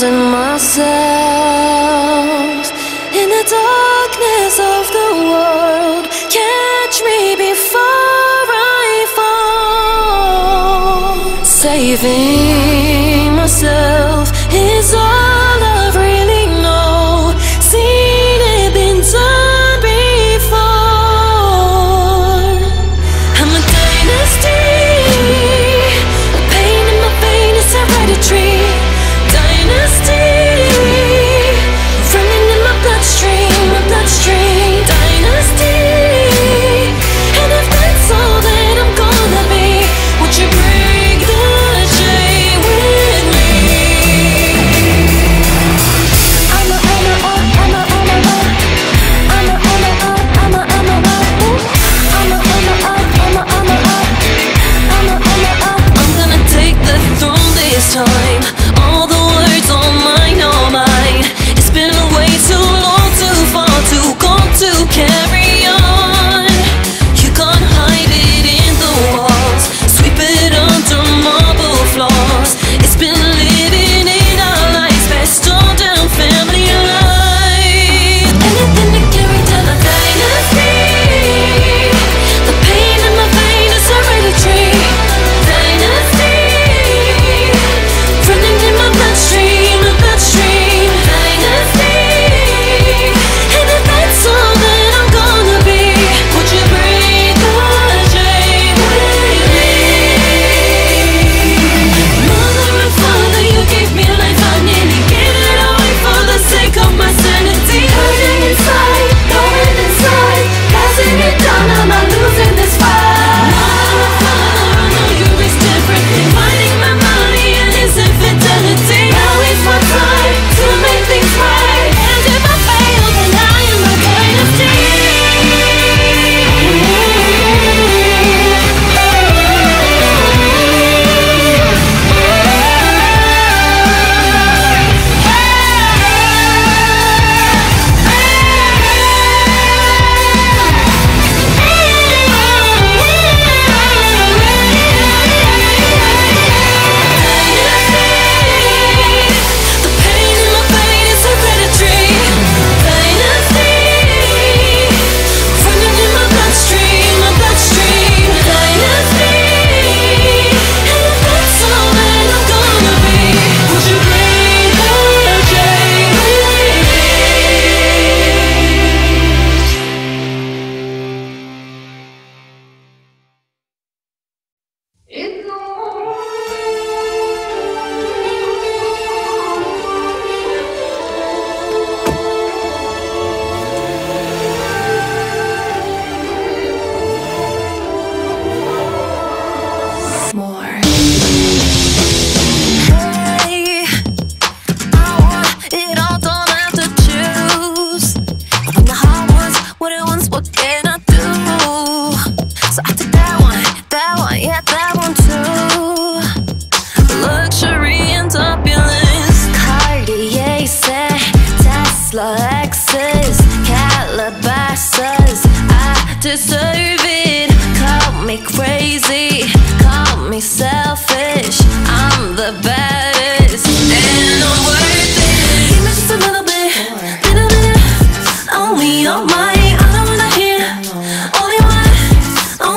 losing myself in the darkness of the world. Catch me before I fall. Saving myself is all.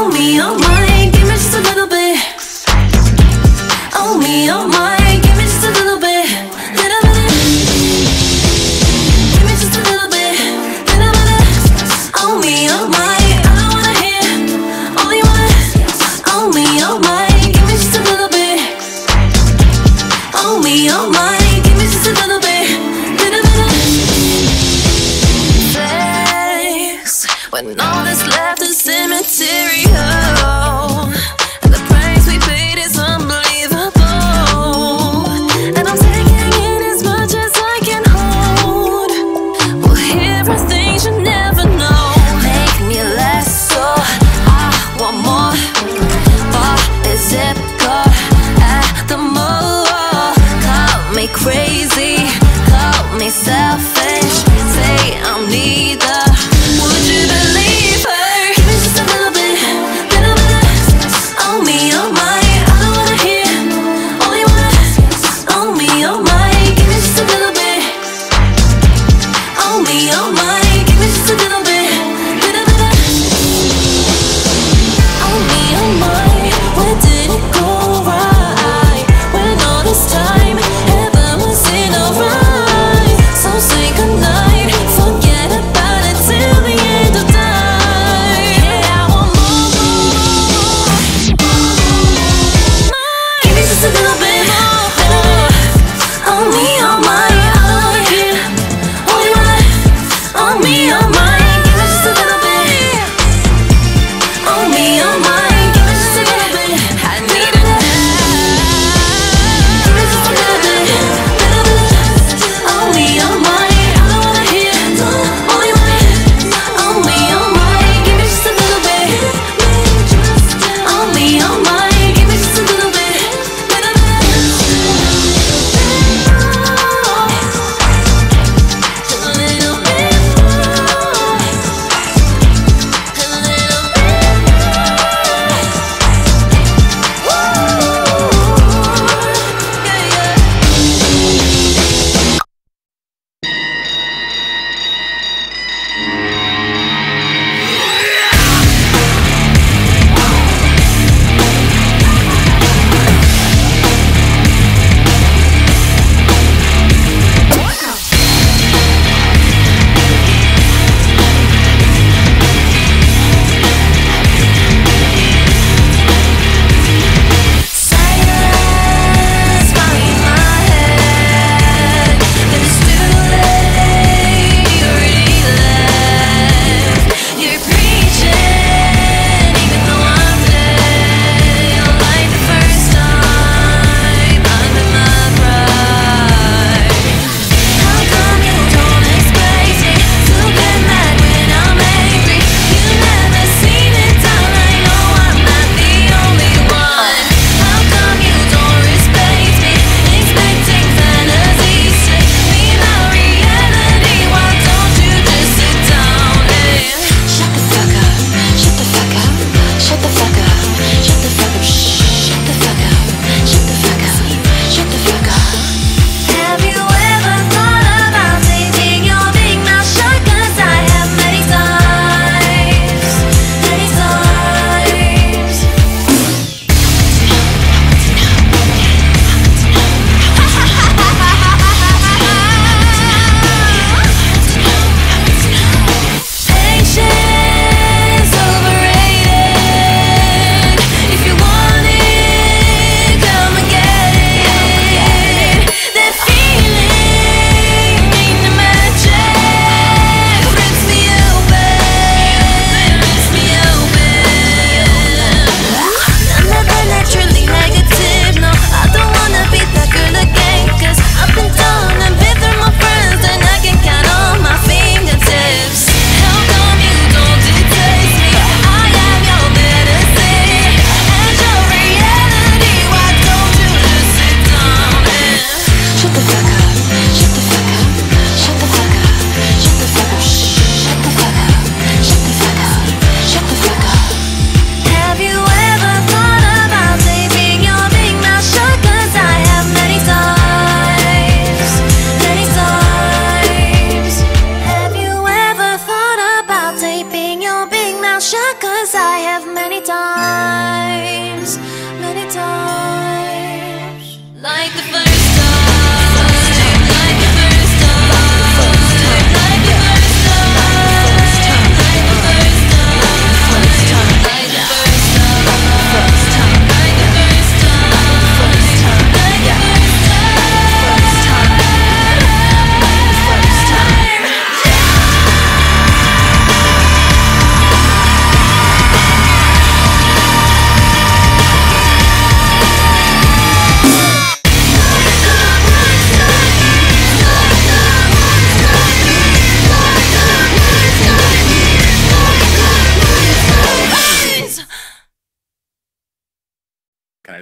Oh me, oh my, give me just a little bit. Oh me, oh my.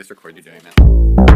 Record you doing that?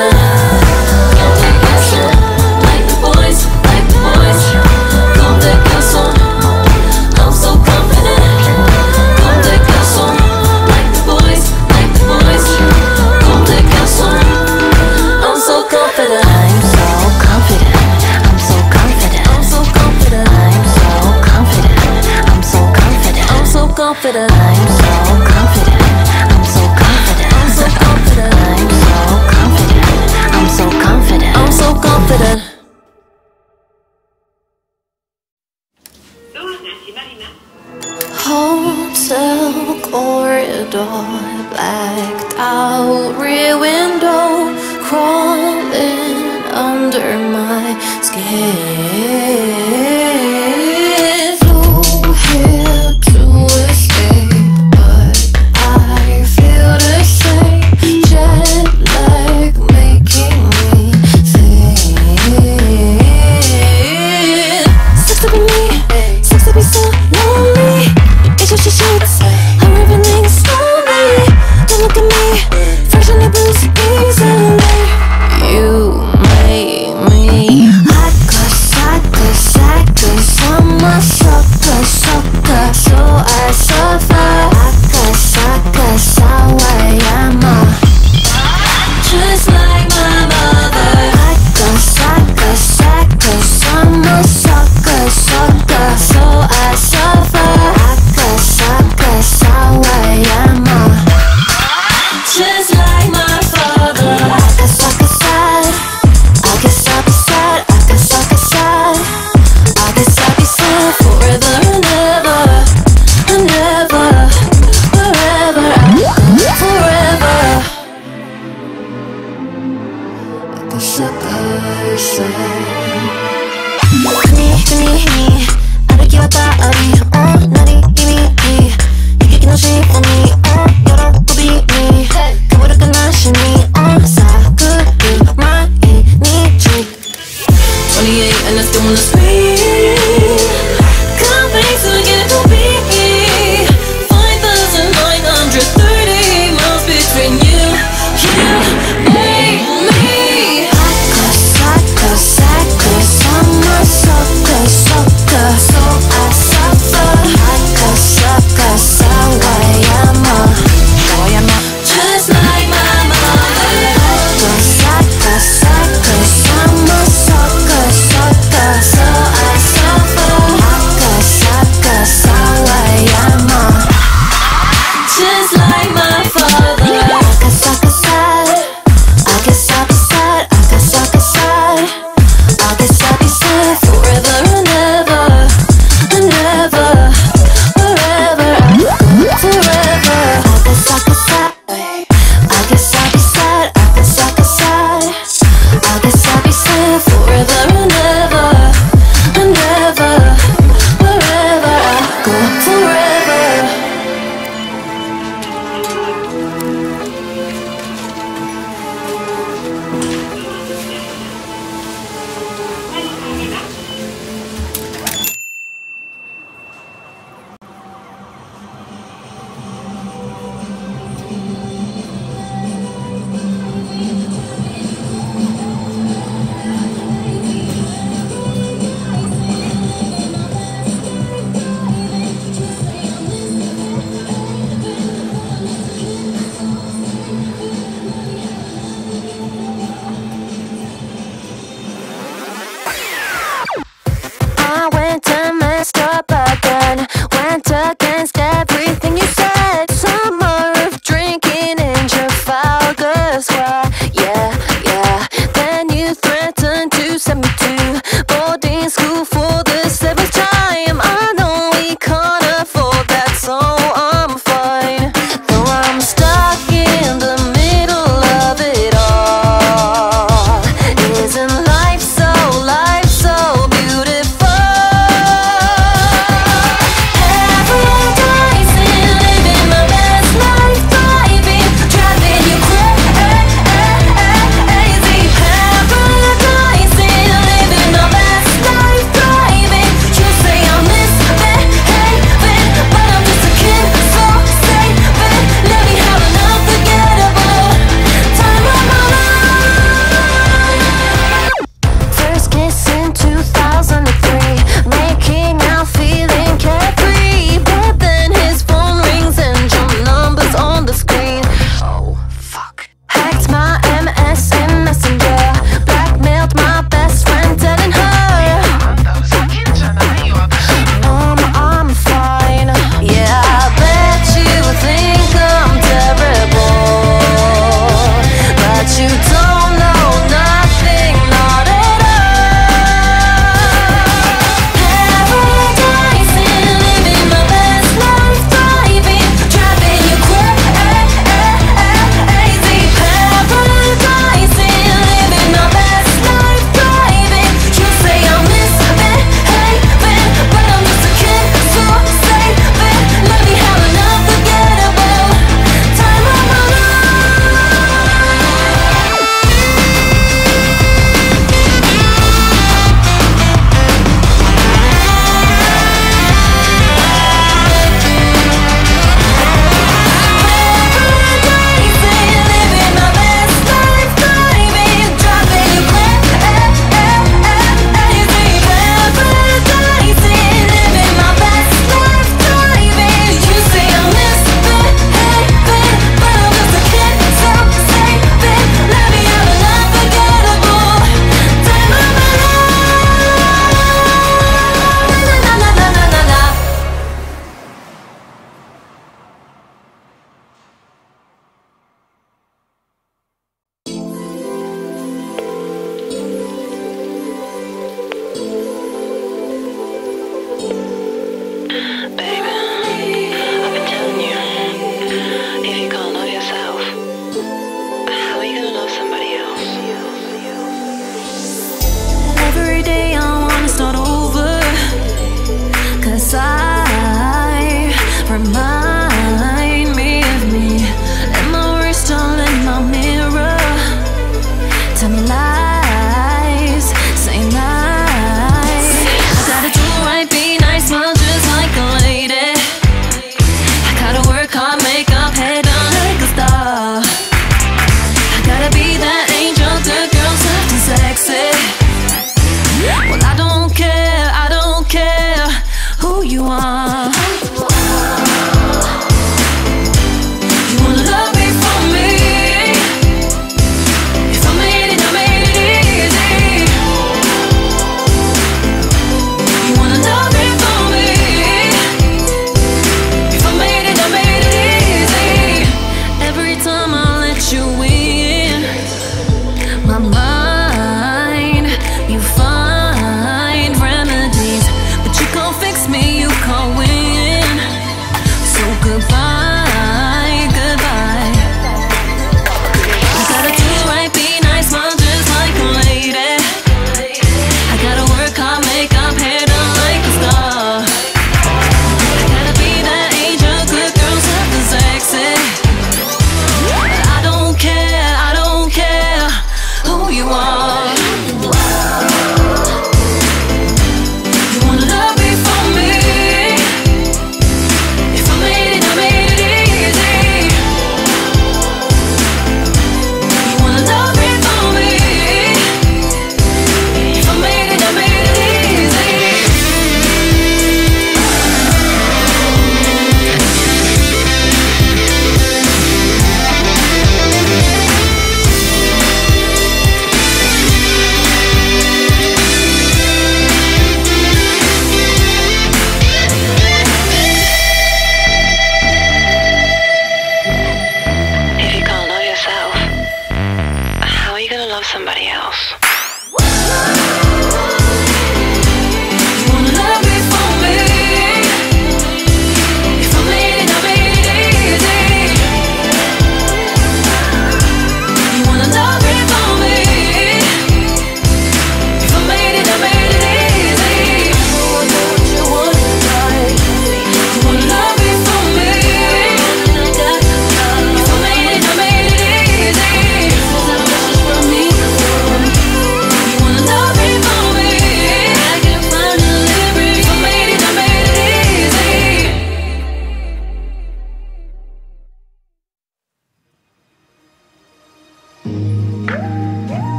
love. I went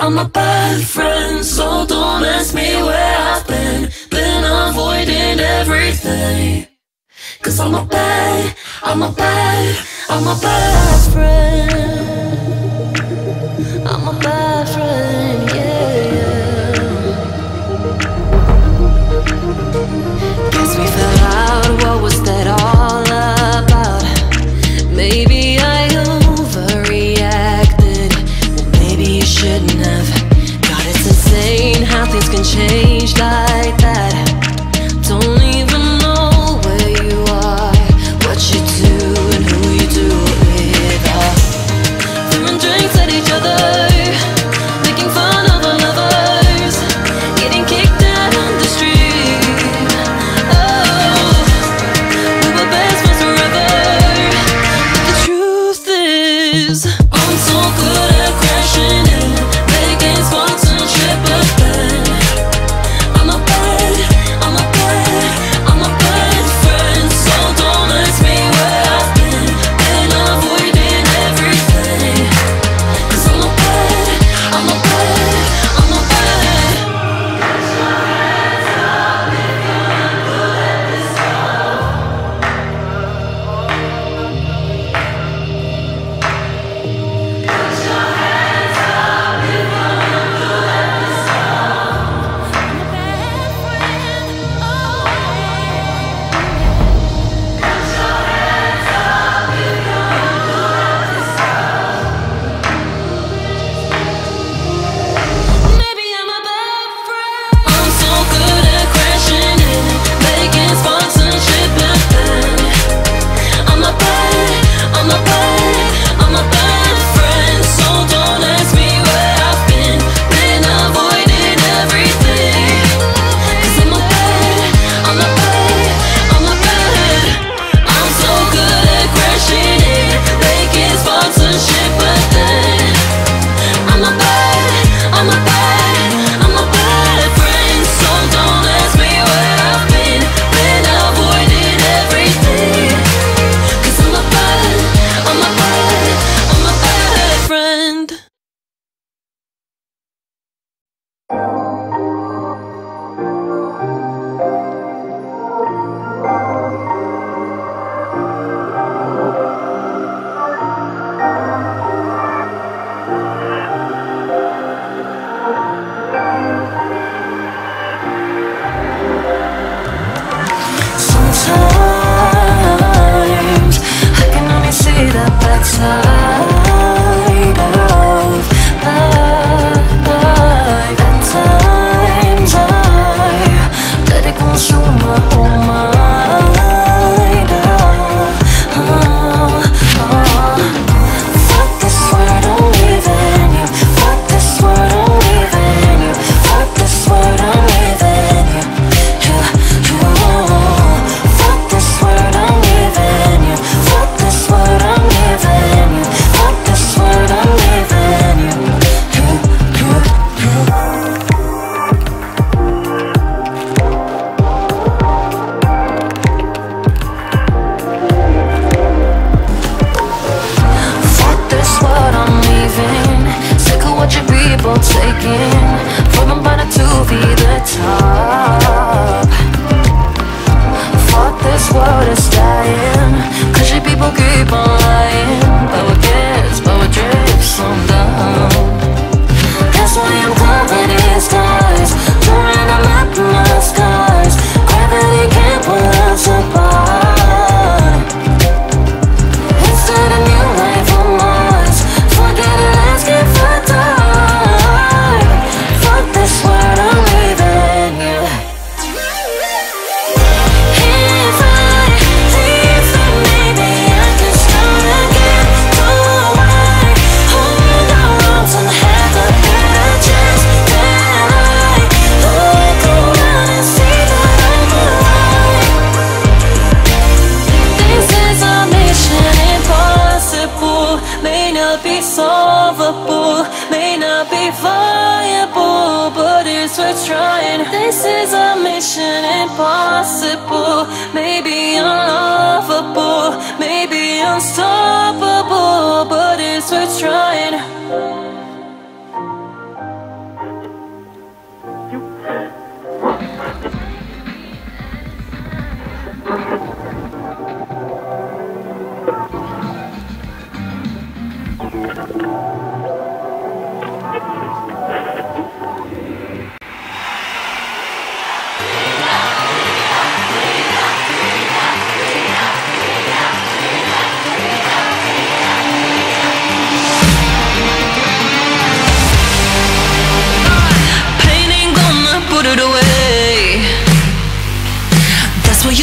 I'm a bad friend, so don't ask me where I've been. Been avoiding everything. Cause I'm a bad, I'm a bad, I'm a bad friend. I'm a bad. change.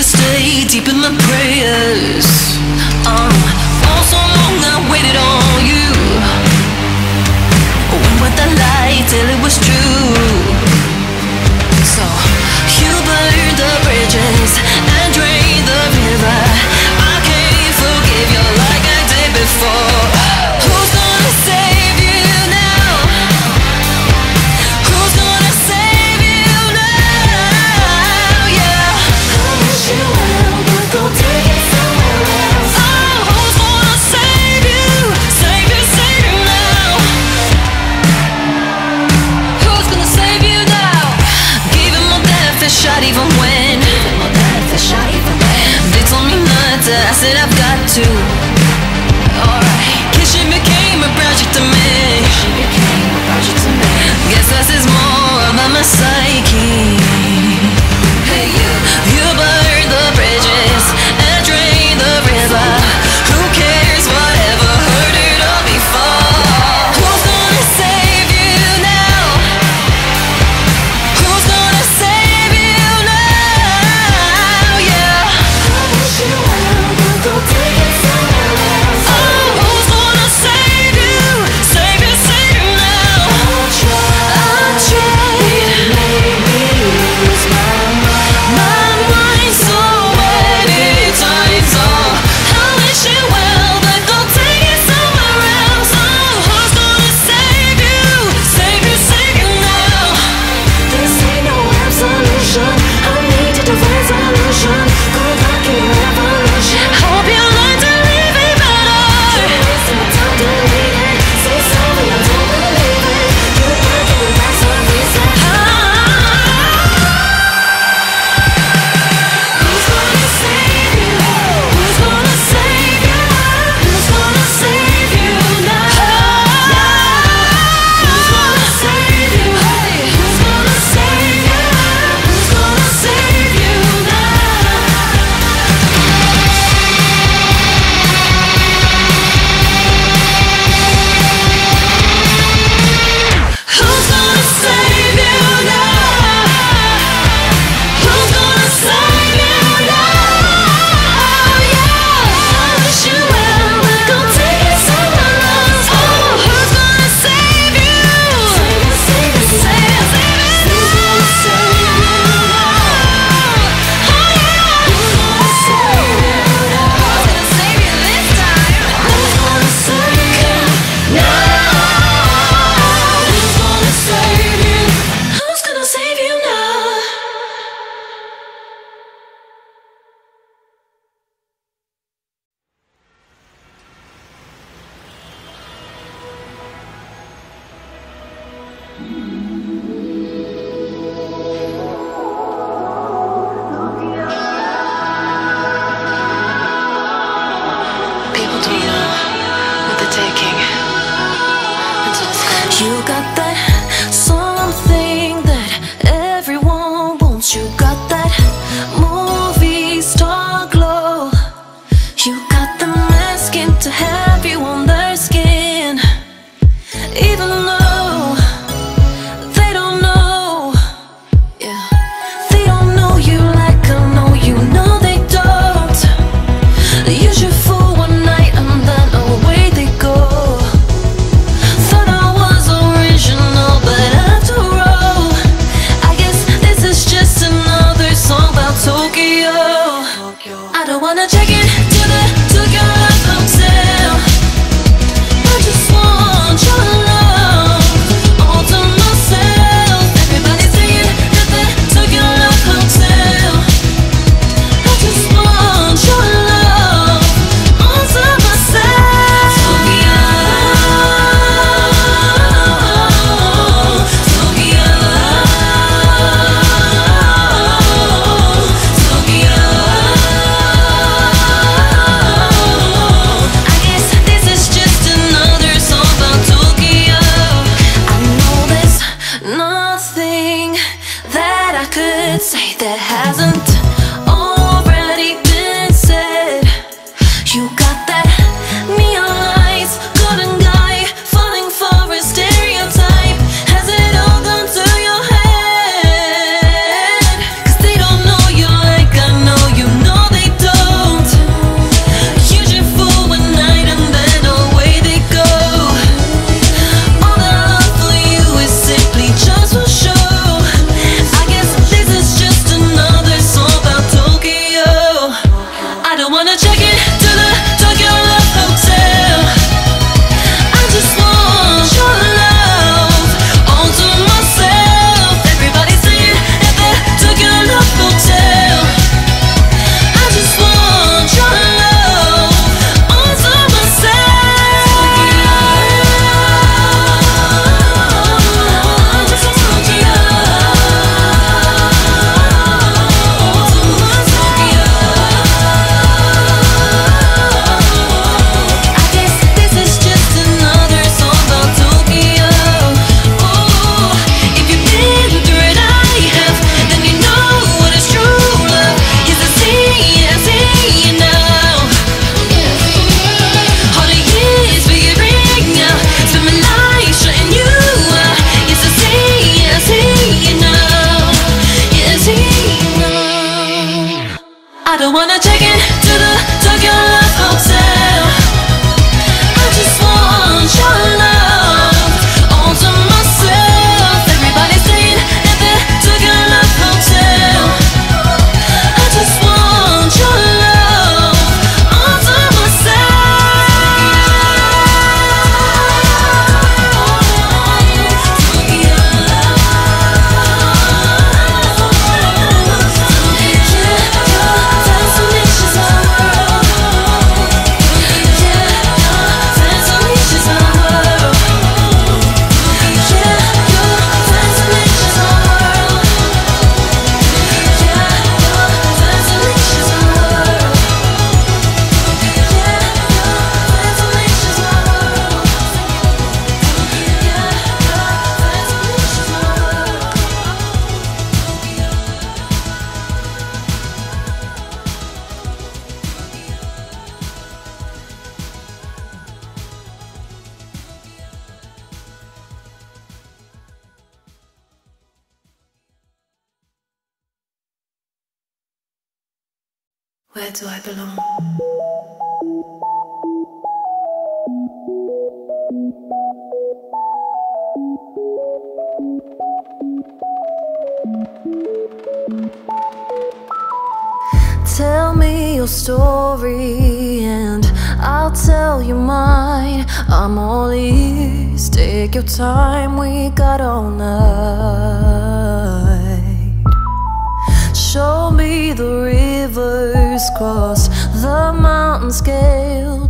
Stay deep in my prayers. Um, for so long I waited on you. Went with the light till it was true. So you burned the bridges and drained the river. I can't forgive you like I did before.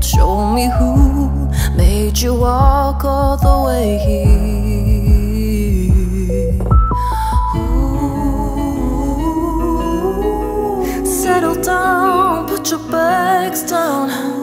Show me who made you walk all the way here. Ooh. Settle down, put your bags down.